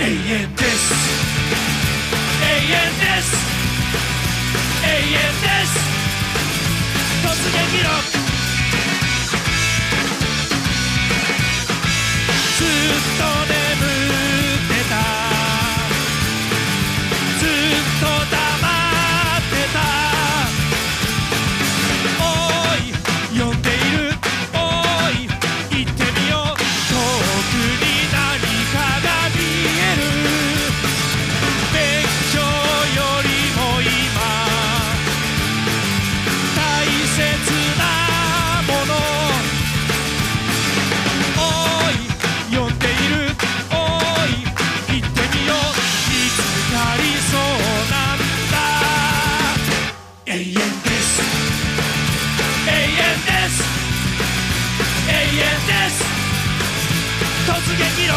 永遠です永遠です突撃